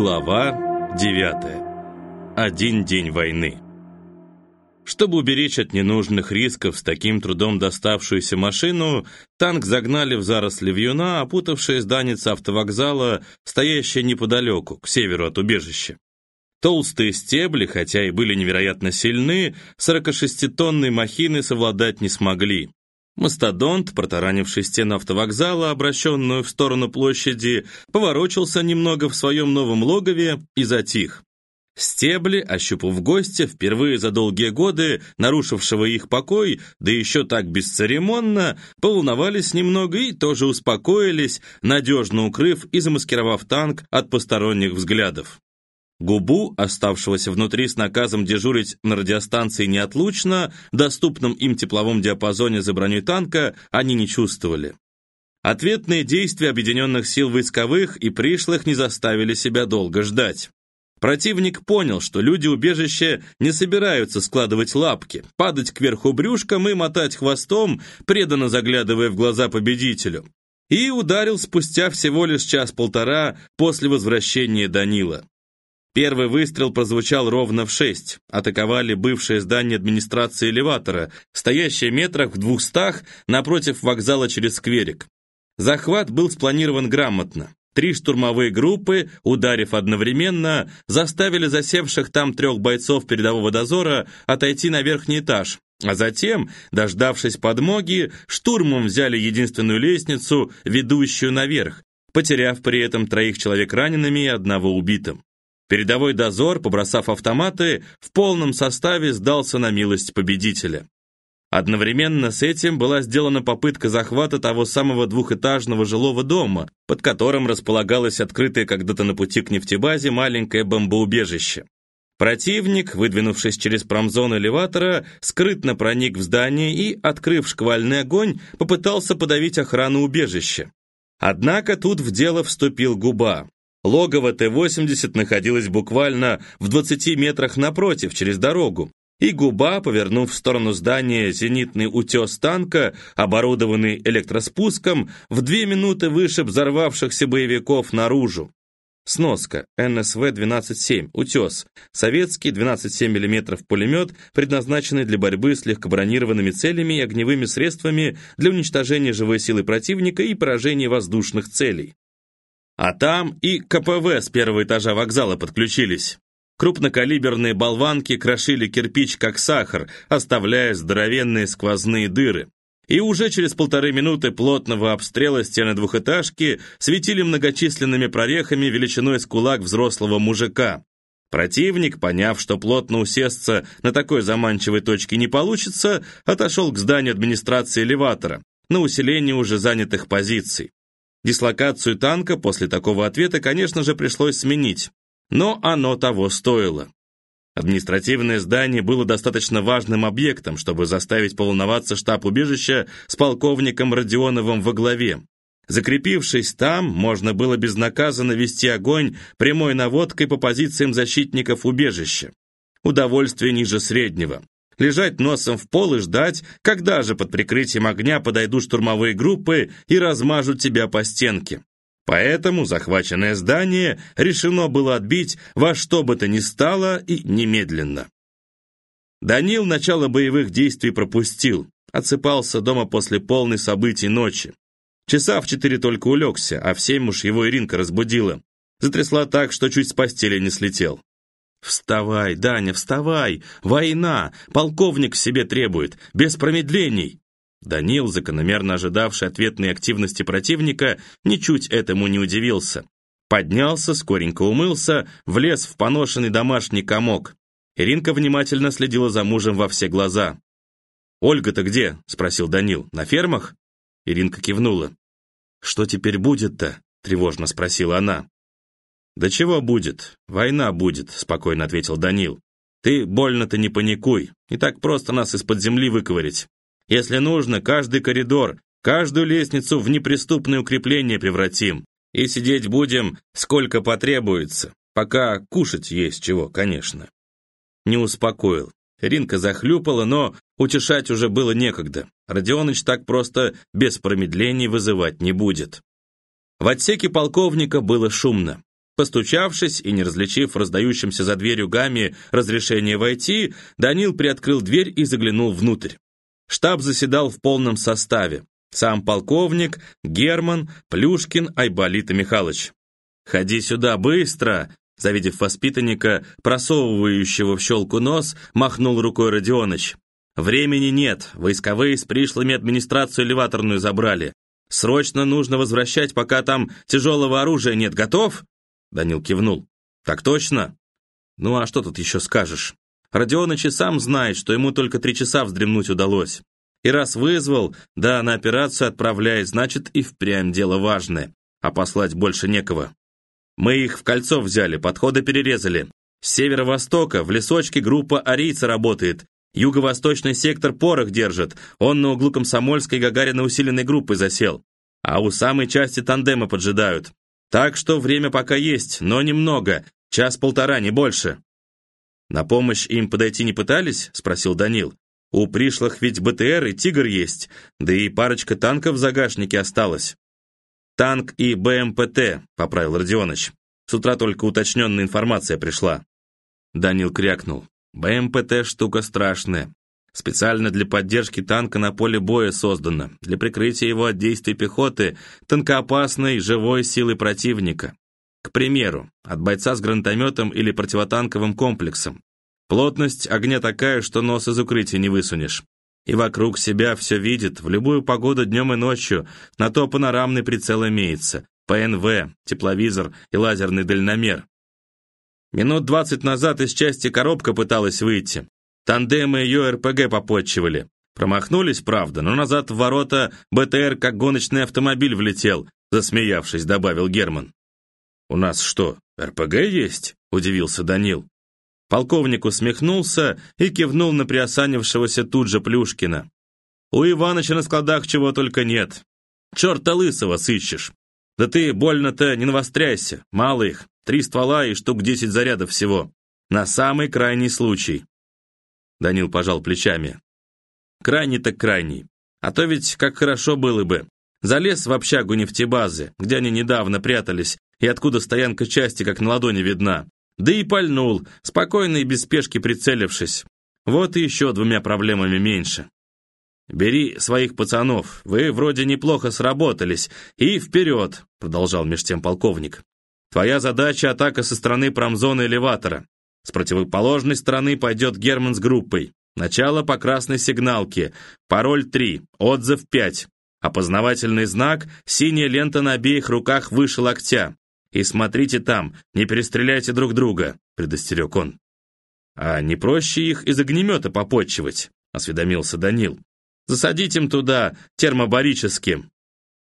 Глава 9. Один день войны. Чтобы уберечь от ненужных рисков с таким трудом доставшуюся машину, танк загнали в заросли вьюна, опутавшие здание автовокзала, стоящее неподалеку, к северу от убежища. Толстые стебли, хотя и были невероятно сильны, 46-тонной махины совладать не смогли. Мастодонт, протаранивший стену автовокзала, обращенную в сторону площади, поворочился немного в своем новом логове и затих. Стебли, ощупав гостя, впервые за долгие годы, нарушившего их покой, да еще так бесцеремонно, поволновались немного и тоже успокоились, надежно укрыв и замаскировав танк от посторонних взглядов. Губу, оставшегося внутри с наказом дежурить на радиостанции неотлучно, доступном им тепловом диапазоне за броней танка, они не чувствовали. Ответные действия объединенных сил войсковых и пришлых не заставили себя долго ждать. Противник понял, что люди-убежища не собираются складывать лапки, падать кверху брюшком и мотать хвостом, преданно заглядывая в глаза победителю. И ударил спустя всего лишь час-полтора после возвращения Данила. Первый выстрел прозвучал ровно в шесть. Атаковали бывшее здание администрации элеватора, стоящее метрах в двухстах напротив вокзала через скверик. Захват был спланирован грамотно. Три штурмовые группы, ударив одновременно, заставили засевших там трех бойцов передового дозора отойти на верхний этаж, а затем, дождавшись подмоги, штурмом взяли единственную лестницу, ведущую наверх, потеряв при этом троих человек ранеными и одного убитым. Передовой дозор, побросав автоматы, в полном составе сдался на милость победителя. Одновременно с этим была сделана попытка захвата того самого двухэтажного жилого дома, под которым располагалось открытое когда-то на пути к нефтебазе маленькое бомбоубежище. Противник, выдвинувшись через промзону элеватора, скрытно проник в здание и, открыв шквальный огонь, попытался подавить охрану убежища. Однако тут в дело вступил губа. Логово Т-80 находилось буквально в 20 метрах напротив, через дорогу. И губа, повернув в сторону здания зенитный утес танка, оборудованный электроспуском, в две минуты выше взорвавшихся боевиков наружу. Сноска. НСВ-12-7. Утес. Советский 12,7 мм пулемет, предназначенный для борьбы с легкобронированными целями и огневыми средствами для уничтожения живой силы противника и поражения воздушных целей. А там и КПВ с первого этажа вокзала подключились. Крупнокалиберные болванки крошили кирпич как сахар, оставляя здоровенные сквозные дыры. И уже через полторы минуты плотного обстрела стены двухэтажки светили многочисленными прорехами величиной с кулак взрослого мужика. Противник, поняв, что плотно усесться на такой заманчивой точке не получится, отошел к зданию администрации элеватора, на усиление уже занятых позиций. Дислокацию танка после такого ответа, конечно же, пришлось сменить, но оно того стоило. Административное здание было достаточно важным объектом, чтобы заставить поволноваться штаб убежища с полковником Родионовым во главе. Закрепившись там, можно было безнаказанно вести огонь прямой наводкой по позициям защитников убежища. Удовольствие ниже среднего лежать носом в пол и ждать, когда же под прикрытием огня подойдут штурмовые группы и размажут тебя по стенке. Поэтому захваченное здание решено было отбить во что бы то ни стало и немедленно. Данил начало боевых действий пропустил, отсыпался дома после полной событий ночи. Часа в четыре только улегся, а в семь уж его Иринка разбудила. Затрясла так, что чуть с постели не слетел. «Вставай, Даня, вставай! Война! Полковник себе требует! Без промедлений!» Данил, закономерно ожидавший ответной активности противника, ничуть этому не удивился. Поднялся, скоренько умылся, влез в поношенный домашний комок. Иринка внимательно следила за мужем во все глаза. «Ольга-то где?» — спросил Данил. «На фермах?» Иринка кивнула. «Что теперь будет-то?» — тревожно спросила она. «Да чего будет? Война будет», — спокойно ответил Данил. «Ты больно-то не паникуй. Не так просто нас из-под земли выковырять. Если нужно, каждый коридор, каждую лестницу в неприступное укрепление превратим. И сидеть будем, сколько потребуется. Пока кушать есть чего, конечно». Не успокоил. Ринка захлюпала, но утешать уже было некогда. Родионыч так просто без промедлений вызывать не будет. В отсеке полковника было шумно. Постучавшись и не различив раздающимся за дверью гамме разрешение войти, Данил приоткрыл дверь и заглянул внутрь. Штаб заседал в полном составе. Сам полковник, Герман, Плюшкин, Айболит и Михалыч. «Ходи сюда, быстро!» Завидев воспитанника, просовывающего в щелку нос, махнул рукой Родионыч. «Времени нет, войсковые с пришлыми администрацию элеваторную забрали. Срочно нужно возвращать, пока там тяжелого оружия нет. Готов?» Данил кивнул. «Так точно?» «Ну а что тут еще скажешь?» Родионыч и сам знает, что ему только три часа вздремнуть удалось. И раз вызвал, да, на операцию отправляет, значит и впрямь дело важное, а послать больше некого. Мы их в кольцо взяли, подходы перерезали. С северо-востока в лесочке группа арийца работает. Юго-восточный сектор порох держит. Он на углу Комсомольской Гагарина усиленной группы засел. А у самой части тандема поджидают. Так что время пока есть, но немного. Час-полтора, не больше. «На помощь им подойти не пытались?» — спросил Данил. «У пришлых ведь БТР и «Тигр» есть, да и парочка танков в загашнике осталась». «Танк и БМПТ», — поправил Родионыч. «С утра только уточненная информация пришла». Данил крякнул. «БМПТ штука страшная. Специально для поддержки танка на поле боя создана, для прикрытия его от действий пехоты, танкоопасной, живой силы противника. К примеру, от бойца с гранатометом или противотанковым комплексом. Плотность огня такая, что нос из укрытия не высунешь. И вокруг себя все видит, в любую погоду днем и ночью, на то панорамный прицел имеется, ПНВ, тепловизор и лазерный дальномер. Минут двадцать назад из части коробка пыталась выйти. Тандемы ее РПГ попотчевали. Промахнулись, правда, но назад в ворота БТР как гоночный автомобиль влетел, засмеявшись, добавил Герман. «У нас что, РПГ есть?» – удивился Данил. Полковник усмехнулся и кивнул на приосанившегося тут же Плюшкина. «У Иваныча на складах чего только нет. Черта лысого сыщешь. Да ты больно-то не навостряйся, мало их, три ствола и штук десять зарядов всего. На самый крайний случай». Данил пожал плечами. «Крайний так крайний. А то ведь как хорошо было бы. Залез в общагу нефтебазы, где они недавно прятались, и откуда стоянка части как на ладони видна. Да и пальнул, спокойно и без спешки прицелившись. Вот и еще двумя проблемами меньше. «Бери своих пацанов, вы вроде неплохо сработались, и вперед!» продолжал меж тем полковник. «Твоя задача — атака со стороны промзоны элеватора. С противоположной стороны пойдет Герман с группой. Начало по красной сигналке. Пароль 3, отзыв 5. Опознавательный знак, синяя лента на обеих руках выше локтя. И смотрите там, не перестреляйте друг друга», — предостерег он. «А не проще их из огнемета попотчевать?» — осведомился Данил. «Засадить им туда термобарическим».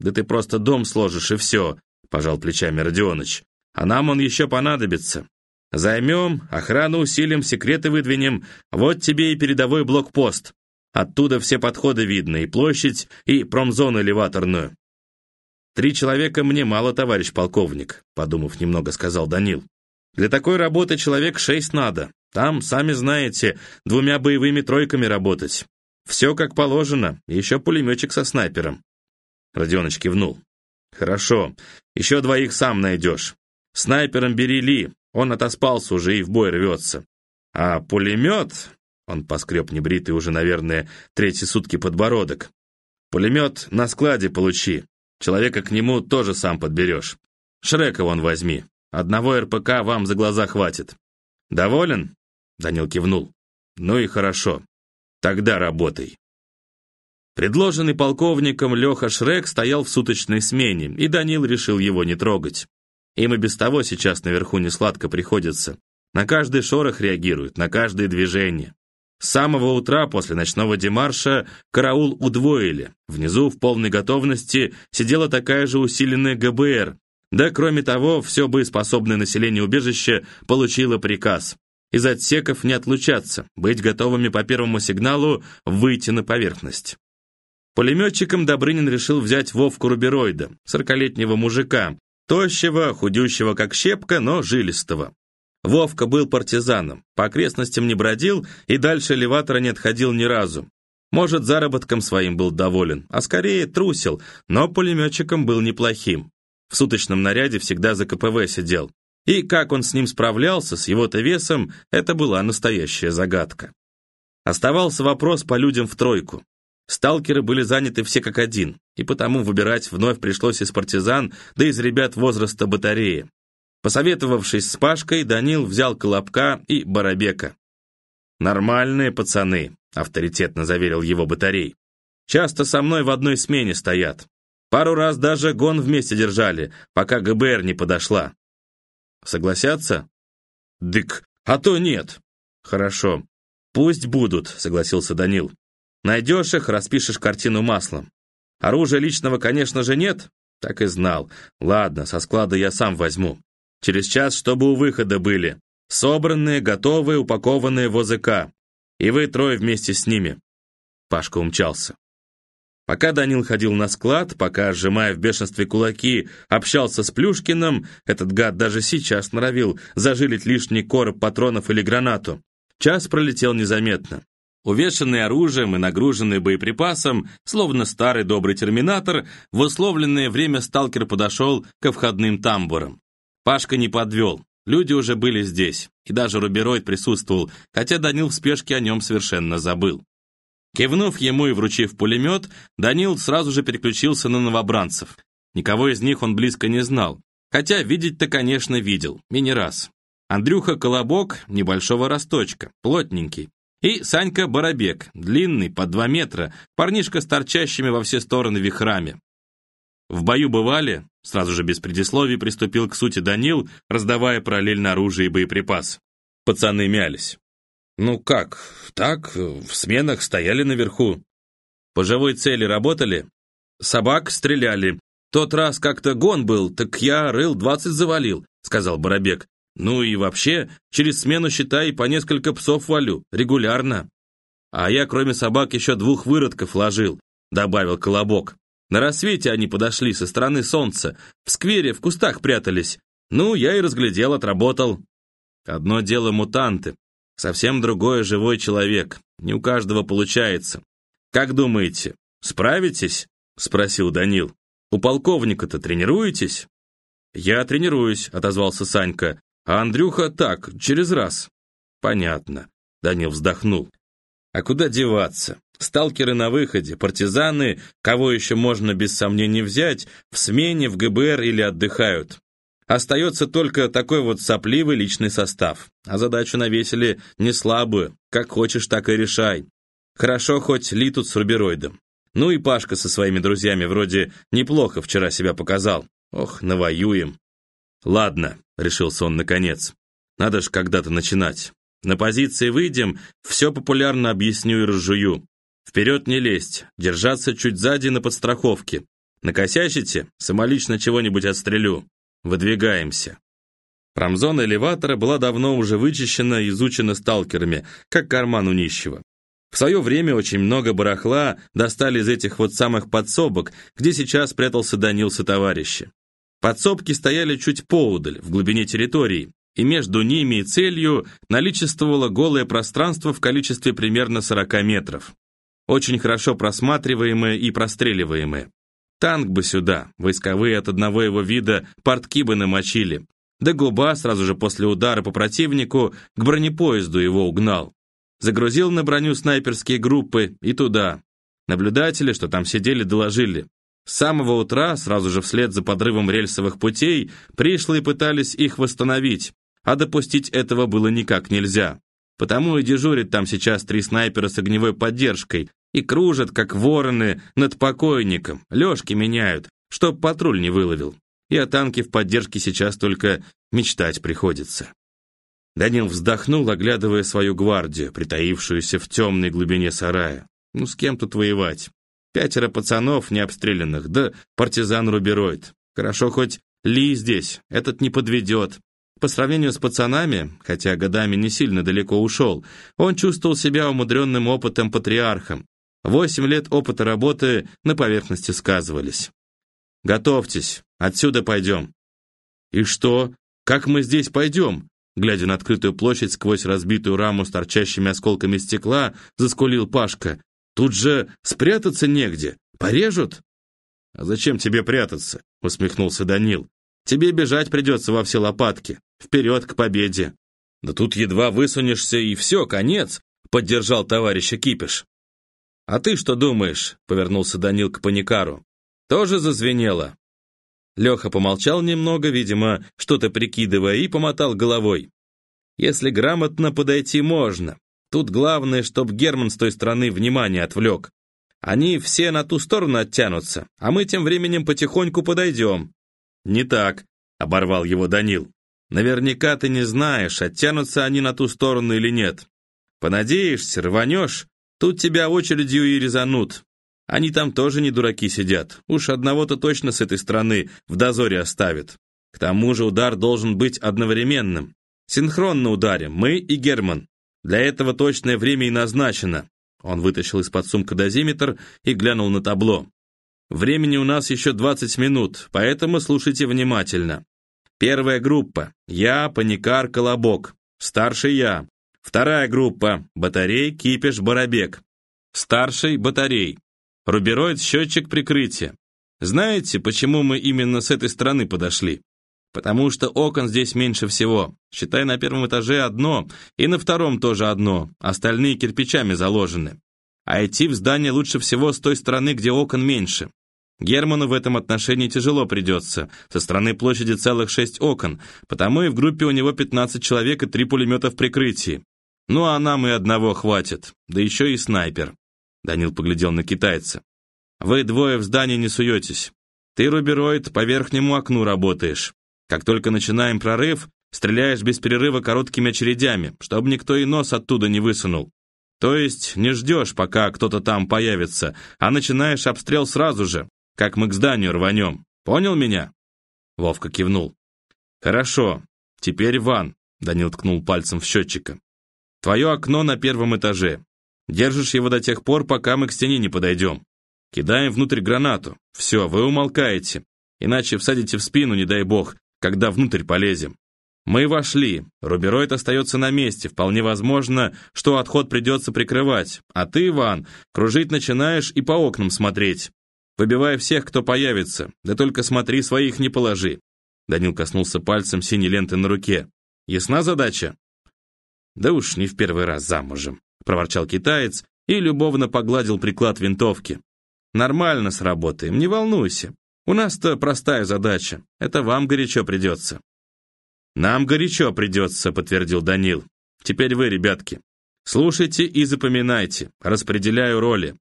«Да ты просто дом сложишь, и все», — пожал плечами Родионыч. «А нам он еще понадобится. Займем, охрану усилим, секреты выдвинем. Вот тебе и передовой блокпост. Оттуда все подходы видно, и площадь, и промзону элеваторную. «Три человека мне мало, товарищ полковник», подумав немного, сказал Данил. «Для такой работы человек шесть надо. Там, сами знаете, двумя боевыми тройками работать. Все как положено, еще пулеметчик со снайпером». Родионыч кивнул. «Хорошо, еще двоих сам найдешь. Снайпером бери Ли, он отоспался уже и в бой рвется. А пулемет...» Он поскреб небритый уже, наверное, третьи сутки подбородок. «Пулемет на складе получи. Человека к нему тоже сам подберешь. Шрека вон возьми. Одного РПК вам за глаза хватит. Доволен?» Данил кивнул. «Ну и хорошо. Тогда работай». Предложенный полковником Леха Шрек стоял в суточной смене, и Данил решил его не трогать. Им и без того сейчас наверху не сладко приходится. На каждый шорох реагируют, на каждое движение. С самого утра после ночного демарша караул удвоили. Внизу в полной готовности сидела такая же усиленная ГБР. Да, кроме того, все боеспособное население убежища получило приказ. Из отсеков не отлучаться, быть готовыми по первому сигналу выйти на поверхность. Пулеметчиком Добрынин решил взять Вовку Рубероида, сорокалетнего мужика, тощего, худющего как щепка, но жилистого. Вовка был партизаном, по окрестностям не бродил и дальше элеватора не отходил ни разу. Может, заработком своим был доволен, а скорее трусил, но пулеметчиком был неплохим. В суточном наряде всегда за КПВ сидел. И как он с ним справлялся, с его-то весом, это была настоящая загадка. Оставался вопрос по людям в тройку. Сталкеры были заняты все как один, и потому выбирать вновь пришлось из партизан, да из ребят возраста батареи. Посоветовавшись с Пашкой, Данил взял Колобка и Барабека. «Нормальные пацаны», — авторитетно заверил его батарей. «Часто со мной в одной смене стоят. Пару раз даже гон вместе держали, пока ГБР не подошла. Согласятся? Дык, а то нет. Хорошо. Пусть будут, согласился Данил. Найдешь их, распишешь картину маслом. Оружия личного, конечно же, нет? Так и знал. Ладно, со склада я сам возьму. Через час, чтобы у выхода были. Собранные, готовые, упакованные в ОЗК. И вы трое вместе с ними. Пашка умчался. Пока Данил ходил на склад, пока, сжимая в бешенстве кулаки, общался с Плюшкиным, этот гад даже сейчас норовил зажилить лишний короб патронов или гранату. Час пролетел незаметно. Увешанный оружием и нагруженный боеприпасом, словно старый добрый терминатор, в условленное время сталкер подошел ко входным тамбурам. Пашка не подвел, люди уже были здесь, и даже Рубероид присутствовал, хотя Данил в спешке о нем совершенно забыл. Кивнув ему и вручив пулемет, Данил сразу же переключился на новобранцев. Никого из них он близко не знал, хотя видеть-то, конечно, видел, и не раз. Андрюха Колобок, небольшого росточка, плотненький. И Санька Барабек, длинный, под два метра, парнишка с торчащими во все стороны вихрами. В бою бывали, сразу же без предисловий приступил к сути Данил, раздавая параллельно оружие и боеприпас. Пацаны мялись. «Ну как, так, в сменах стояли наверху. По живой цели работали? Собак стреляли. Тот раз как-то гон был, так я рыл двадцать завалил», — сказал Барабек. «Ну и вообще, через смену, считай, по несколько псов валю, регулярно». «А я, кроме собак, еще двух выродков ложил», — добавил Колобок. «На рассвете они подошли со стороны солнца, в сквере, в кустах прятались. Ну, я и разглядел, отработал». Одно дело мутанты, Совсем другой живой человек. Не у каждого получается. Как думаете, справитесь? Спросил Данил. У полковника-то тренируетесь? Я тренируюсь, отозвался Санька. А Андрюха так, через раз. Понятно. Данил вздохнул. А куда деваться? Сталкеры на выходе, партизаны, кого еще можно без сомнений взять, в смене, в ГБР или отдыхают. Остается только такой вот сопливый личный состав. А задачу навесили не слабую. Как хочешь, так и решай. Хорошо, хоть Ли тут с рубероидом. Ну и Пашка со своими друзьями вроде неплохо вчера себя показал. Ох, навоюем. Ладно, решился он наконец. Надо ж когда-то начинать. На позиции выйдем, все популярно объясню и разжую. Вперед не лезть, держаться чуть сзади на подстраховке. Накосячите, самолично чего-нибудь отстрелю. Выдвигаемся. Промзона элеватора была давно уже вычищена и изучена сталкерами, как карман у нищего. В свое время очень много барахла достали из этих вот самых подсобок, где сейчас прятался Данил со товарищи. Подсобки стояли чуть поудаль, в глубине территории, и между ними и целью наличествовало голое пространство в количестве примерно 40 метров. Очень хорошо просматриваемое и простреливаемое. Танк бы сюда, войсковые от одного его вида портки бы намочили. Да губа сразу же после удара по противнику к бронепоезду его угнал. Загрузил на броню снайперские группы и туда. Наблюдатели, что там сидели, доложили. С самого утра, сразу же вслед за подрывом рельсовых путей, пришлые пытались их восстановить, а допустить этого было никак нельзя. Потому и дежурит там сейчас три снайпера с огневой поддержкой, и кружат, как вороны, над покойником, лёжки меняют, чтоб патруль не выловил. И о танке в поддержке сейчас только мечтать приходится. Данил вздохнул, оглядывая свою гвардию, притаившуюся в темной глубине сарая. Ну с кем тут воевать? Пятеро пацанов необстрелянных, да партизан Рубероид. Хорошо хоть Ли здесь, этот не подведет. По сравнению с пацанами, хотя годами не сильно далеко ушел, он чувствовал себя умудренным опытом патриархом, Восемь лет опыта работы на поверхности сказывались. «Готовьтесь, отсюда пойдем». «И что? Как мы здесь пойдем?» Глядя на открытую площадь сквозь разбитую раму с торчащими осколками стекла, заскулил Пашка. «Тут же спрятаться негде. Порежут?» «А зачем тебе прятаться?» — усмехнулся Данил. Тебе бежать придется во все лопатки. Вперед к победе. Да тут едва высунешься, и все, конец, поддержал товарища Кипиш. А ты что думаешь? Повернулся Данил к паникару. Тоже зазвенело. Леха помолчал немного, видимо, что-то прикидывая, и помотал головой. Если грамотно подойти, можно. Тут главное, чтоб Герман с той стороны внимание отвлек. Они все на ту сторону оттянутся, а мы тем временем потихоньку подойдем. Не так, оборвал его Данил. Наверняка ты не знаешь, оттянутся они на ту сторону или нет. Понадеешься, рванешь, тут тебя очередью и резанут. Они там тоже не дураки сидят. Уж одного-то точно с этой стороны в дозоре оставят. К тому же удар должен быть одновременным. Синхронно ударим, мы и Герман. Для этого точное время и назначено. Он вытащил из-под сумка дозиметр и глянул на табло. Времени у нас еще 20 минут, поэтому слушайте внимательно. Первая группа. Я, Паникар, Колобок. Старший я. Вторая группа. Батарей, Кипиш, Барабек. Старший батарей. Рубероид, счетчик прикрытия. Знаете, почему мы именно с этой стороны подошли? Потому что окон здесь меньше всего. Считай, на первом этаже одно, и на втором тоже одно, остальные кирпичами заложены. А идти в здание лучше всего с той стороны, где окон меньше. Герману в этом отношении тяжело придется. Со стороны площади целых шесть окон, потому и в группе у него 15 человек и три пулемета в прикрытии. Ну а нам и одного хватит, да еще и снайпер. Данил поглядел на китайца. Вы двое в здании не суетесь. Ты, рубероид, по верхнему окну работаешь. Как только начинаем прорыв, стреляешь без перерыва короткими очередями, чтобы никто и нос оттуда не высунул. То есть не ждешь, пока кто-то там появится, а начинаешь обстрел сразу же, как мы к зданию рванем. Понял меня?» Вовка кивнул. «Хорошо. Теперь ван», — Данил ткнул пальцем в счетчика. «Твое окно на первом этаже. Держишь его до тех пор, пока мы к стене не подойдем. Кидаем внутрь гранату. Все, вы умолкаете. Иначе всадите в спину, не дай бог, когда внутрь полезем. Мы вошли. Рубероид остается на месте. Вполне возможно, что отход придется прикрывать. А ты, Иван, кружить начинаешь и по окнам смотреть. Выбивай всех, кто появится. Да только смотри, своих не положи. Данил коснулся пальцем синей ленты на руке. Ясна задача? Да уж не в первый раз замужем, проворчал китаец и любовно погладил приклад винтовки. Нормально сработаем, не волнуйся. У нас-то простая задача. Это вам горячо придется». «Нам горячо придется», — подтвердил Данил. «Теперь вы, ребятки. Слушайте и запоминайте. Распределяю роли.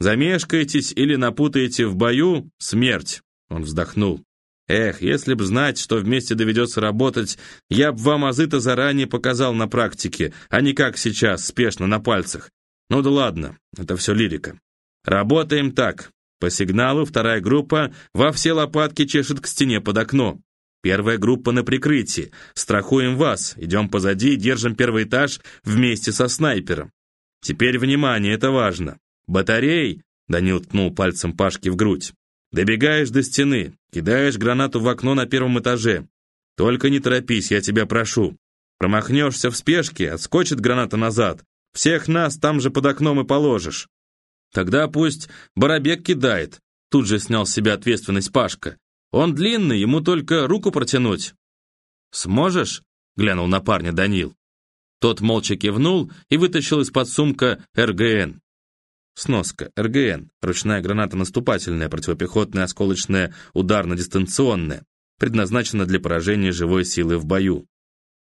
Замешкаетесь или напутаете в бою — смерть». Он вздохнул. «Эх, если б знать, что вместе доведется работать, я б вам азы-то заранее показал на практике, а не как сейчас, спешно, на пальцах. Ну да ладно, это все лирика. Работаем так. По сигналу вторая группа во все лопатки чешет к стене под окно. Первая группа на прикрытии. Страхуем вас. Идем позади и держим первый этаж вместе со снайпером. Теперь внимание, это важно. Батарей, Данил ткнул пальцем Пашки в грудь. Добегаешь до стены, кидаешь гранату в окно на первом этаже. Только не торопись, я тебя прошу. Промахнешься в спешке, отскочит граната назад. Всех нас там же под окном и положишь. Тогда пусть Барабек кидает. Тут же снял с себя ответственность Пашка. Он длинный, ему только руку протянуть. «Сможешь?» — глянул на парня Данил. Тот молча кивнул и вытащил из-под сумка РГН. Сноска. РГН. Ручная граната наступательная, противопехотная, осколочная, ударно-дистанционная. Предназначена для поражения живой силы в бою.